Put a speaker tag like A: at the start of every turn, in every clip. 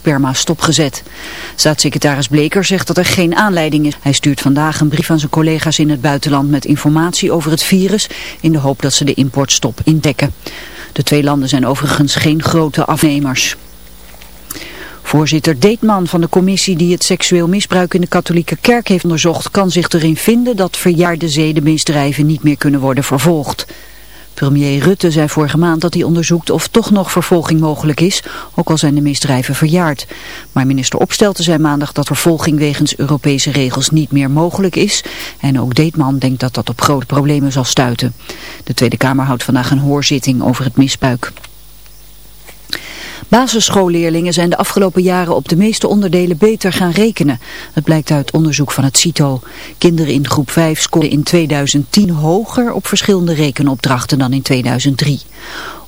A: kindersperma stopgezet. Staatssecretaris Bleker zegt dat er geen aanleiding is. Hij stuurt vandaag een brief aan zijn collega's in het buitenland met informatie over het virus in de hoop dat ze de importstop indekken. De twee landen zijn overigens geen grote afnemers. Voorzitter Deetman van de commissie die het seksueel misbruik in de katholieke kerk heeft onderzocht... kan zich erin vinden dat verjaarde zedenmisdrijven niet meer kunnen worden vervolgd. Premier Rutte zei vorige maand dat hij onderzoekt of toch nog vervolging mogelijk is, ook al zijn de misdrijven verjaard. Maar minister Opstelten zei maandag dat vervolging wegens Europese regels niet meer mogelijk is. En ook Deetman denkt dat dat op grote problemen zal stuiten. De Tweede Kamer houdt vandaag een hoorzitting over het misbruik. Basisschoolleerlingen zijn de afgelopen jaren op de meeste onderdelen beter gaan rekenen. Dat blijkt uit onderzoek van het CITO. Kinderen in groep 5 scoren in 2010 hoger op verschillende rekenopdrachten dan in 2003.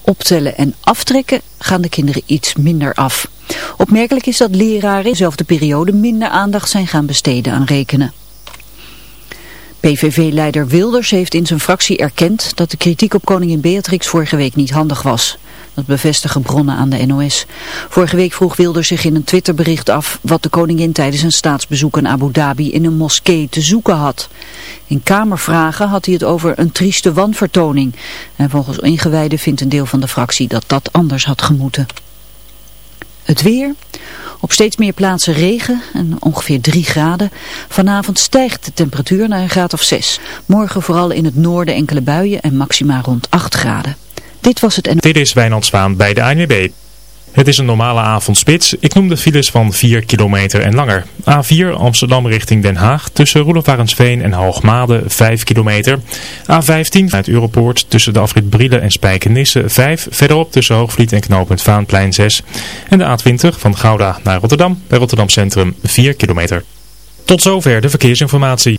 A: Optellen en aftrekken gaan de kinderen iets minder af. Opmerkelijk is dat leraren in dezelfde periode minder aandacht zijn gaan besteden aan rekenen. PVV-leider Wilders heeft in zijn fractie erkend dat de kritiek op koningin Beatrix vorige week niet handig was. Dat bevestigen bronnen aan de NOS. Vorige week vroeg Wilders zich in een Twitterbericht af wat de koningin tijdens een staatsbezoek in Abu Dhabi in een moskee te zoeken had. In Kamervragen had hij het over een trieste wanvertoning. En volgens ingewijden vindt een deel van de fractie dat dat anders had gemoeten. Het weer. Op steeds meer plaatsen regen en ongeveer 3 graden. Vanavond stijgt de temperatuur naar een graad of 6. Morgen vooral in het noorden enkele buien en maxima rond 8 graden. Dit was het en...
B: Dit is Wijnand Zwaan bij de ANWB. Het is een normale avondspits. Ik noem de files van 4 kilometer en langer. A4 Amsterdam richting Den Haag tussen Roelofarensveen en Hoogmade 5 kilometer. A15 uit Europoort tussen de afrit Brielen en Spijkenisse 5. Verderop tussen Hoogvliet en Knooppunt Vaanplein 6. En de A20 van Gouda naar Rotterdam bij Rotterdam Centrum 4 kilometer. Tot zover de verkeersinformatie.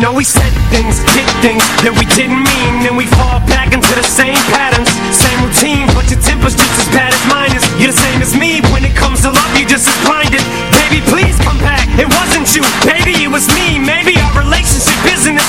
C: know we said things, did things that we didn't mean Then we fall back into the same patterns, same routine But your temper's just as bad as mine is. You're the same as me, when it comes to love You just as blinded. Baby, please come back, it wasn't you. Baby, it was me, maybe our relationship isn't as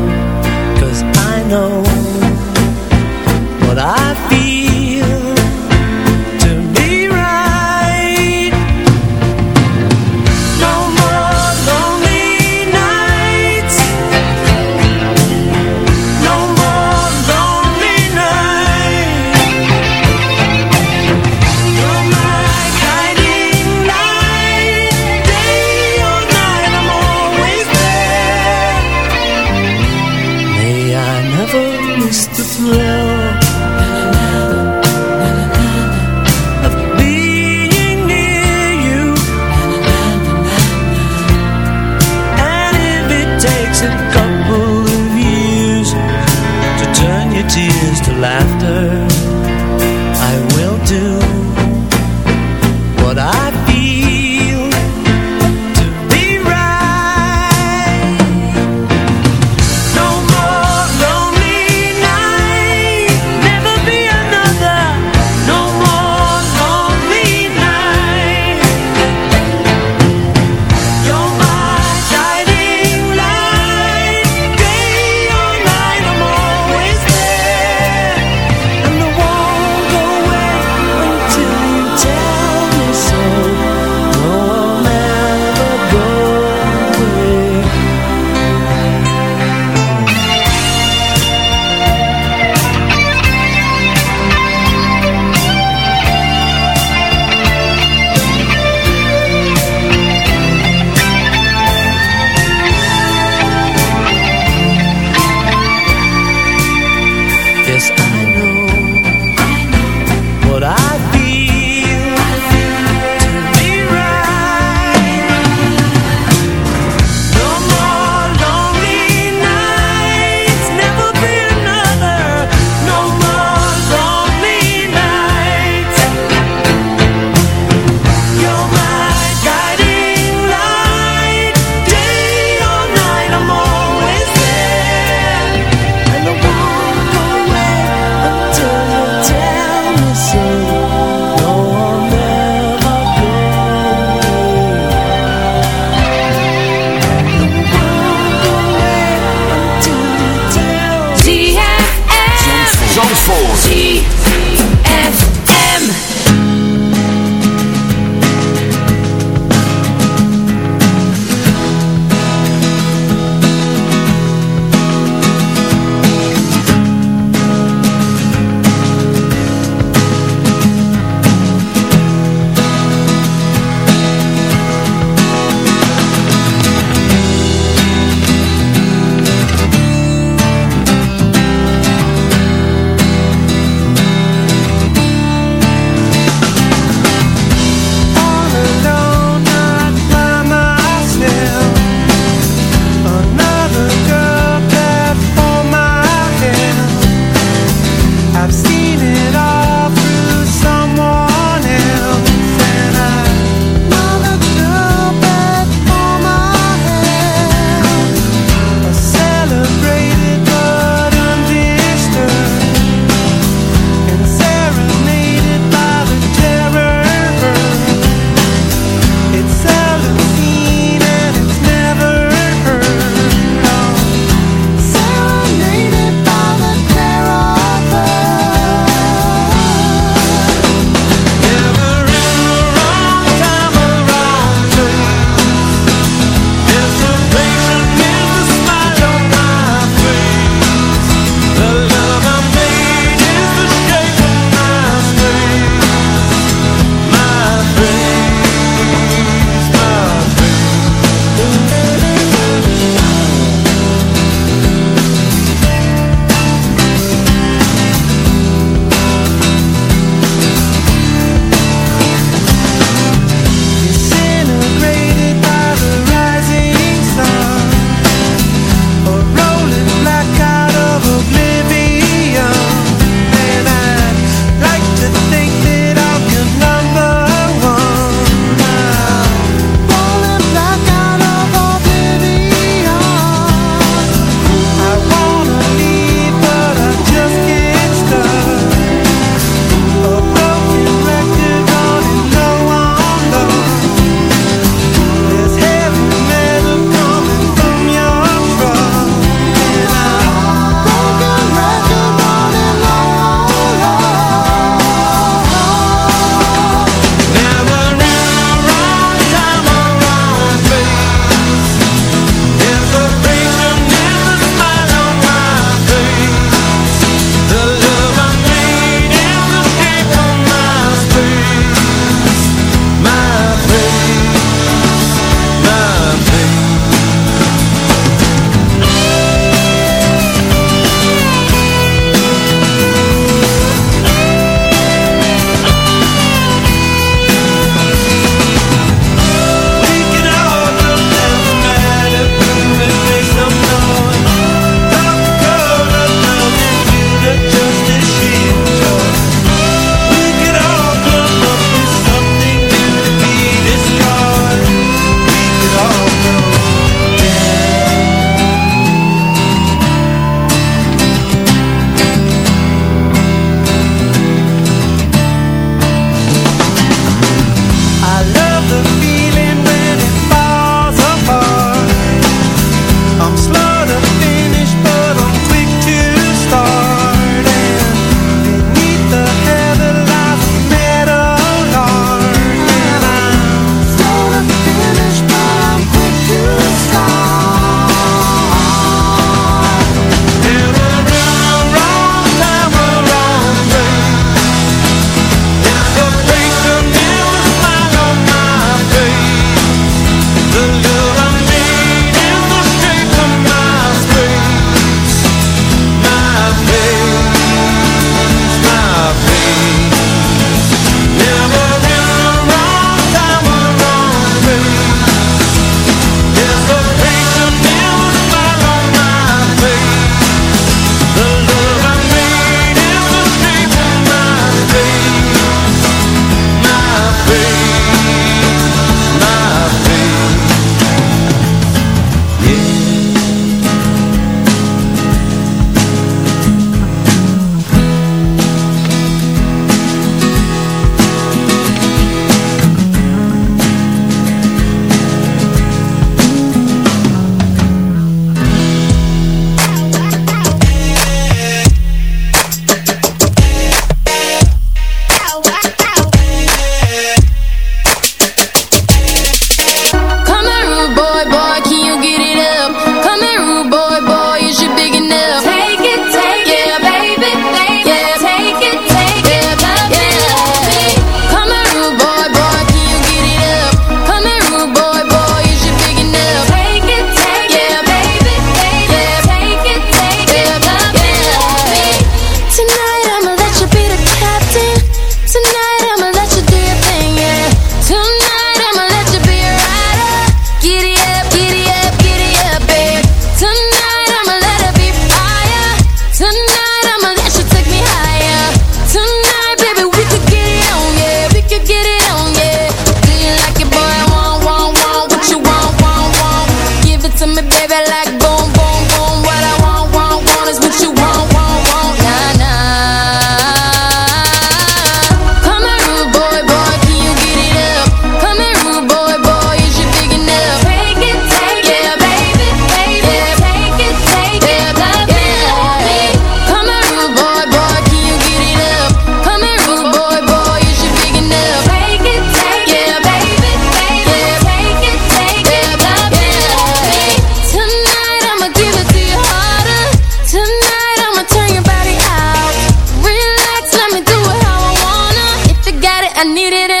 D: I needed it.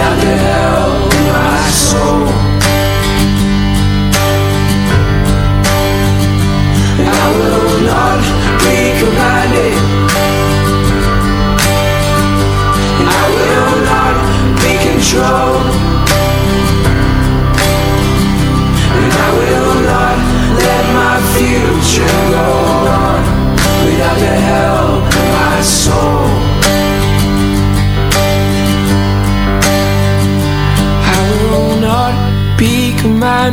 E: my soul. I will not be commanded. And I will not be controlled. And I will not let my future go on without the help of my soul.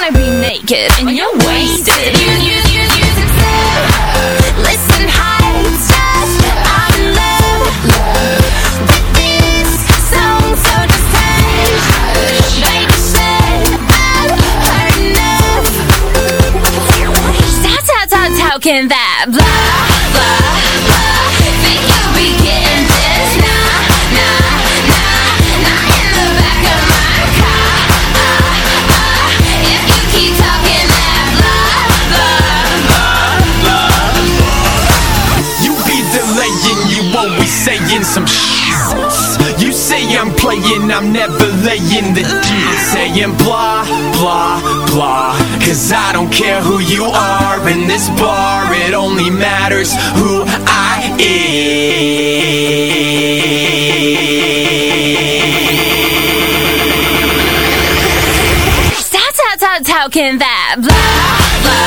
F: gonna be naked. And you're wasted. You, you, you, you, Listen, hi, Steph I'm in love. With this song, so just hush Baby said I've heard enough. How, how, how, how can that blah, blah
G: some shit. You say I'm playing, I'm never laying the deal. Saying blah, blah, blah. Cause I don't care who you are in this bar, it only matters who I am.
F: Can that blah, blah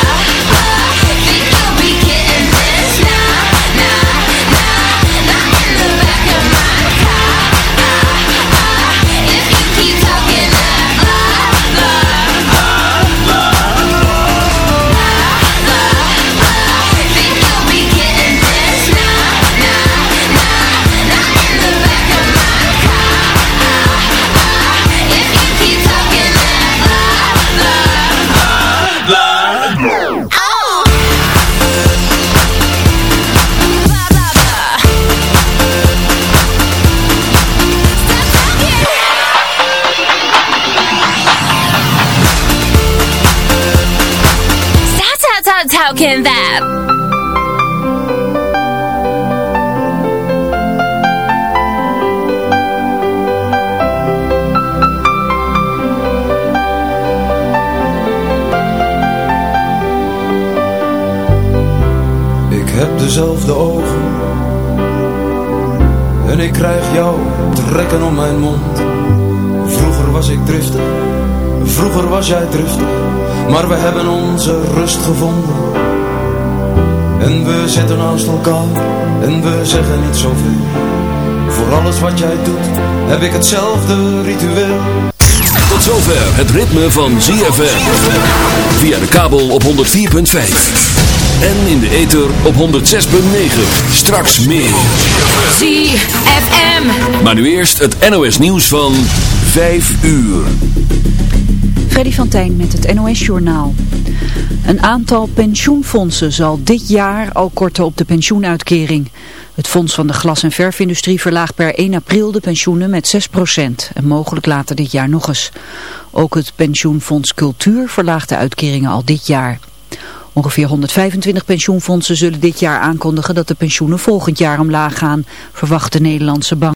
H: Ik heb dezelfde ogen. En ik krijg jou trekken om mijn mond. Vroeger was ik driftig. Vroeger was jij driftig Maar we hebben onze rust gevonden En we zitten naast elkaar En we zeggen niet zoveel Voor alles wat jij doet Heb ik hetzelfde ritueel
I: Tot zover het ritme van ZFM. Via de kabel op 104.5. En in de ether op 106.9. Straks meer.
F: ZFM.
I: Maar nu eerst het NOS nieuws van 5 uur.
A: Freddy van Tijn met het NOS-journaal. Een aantal pensioenfondsen zal dit jaar al korten op de pensioenuitkering. Het Fonds van de Glas- en Verfindustrie verlaagt per 1 april de pensioenen met 6% en mogelijk later dit jaar nog eens. Ook het pensioenfonds Cultuur verlaagt de uitkeringen al dit jaar. Ongeveer 125 pensioenfondsen zullen dit jaar aankondigen dat de pensioenen volgend jaar omlaag gaan, verwacht de Nederlandse bank.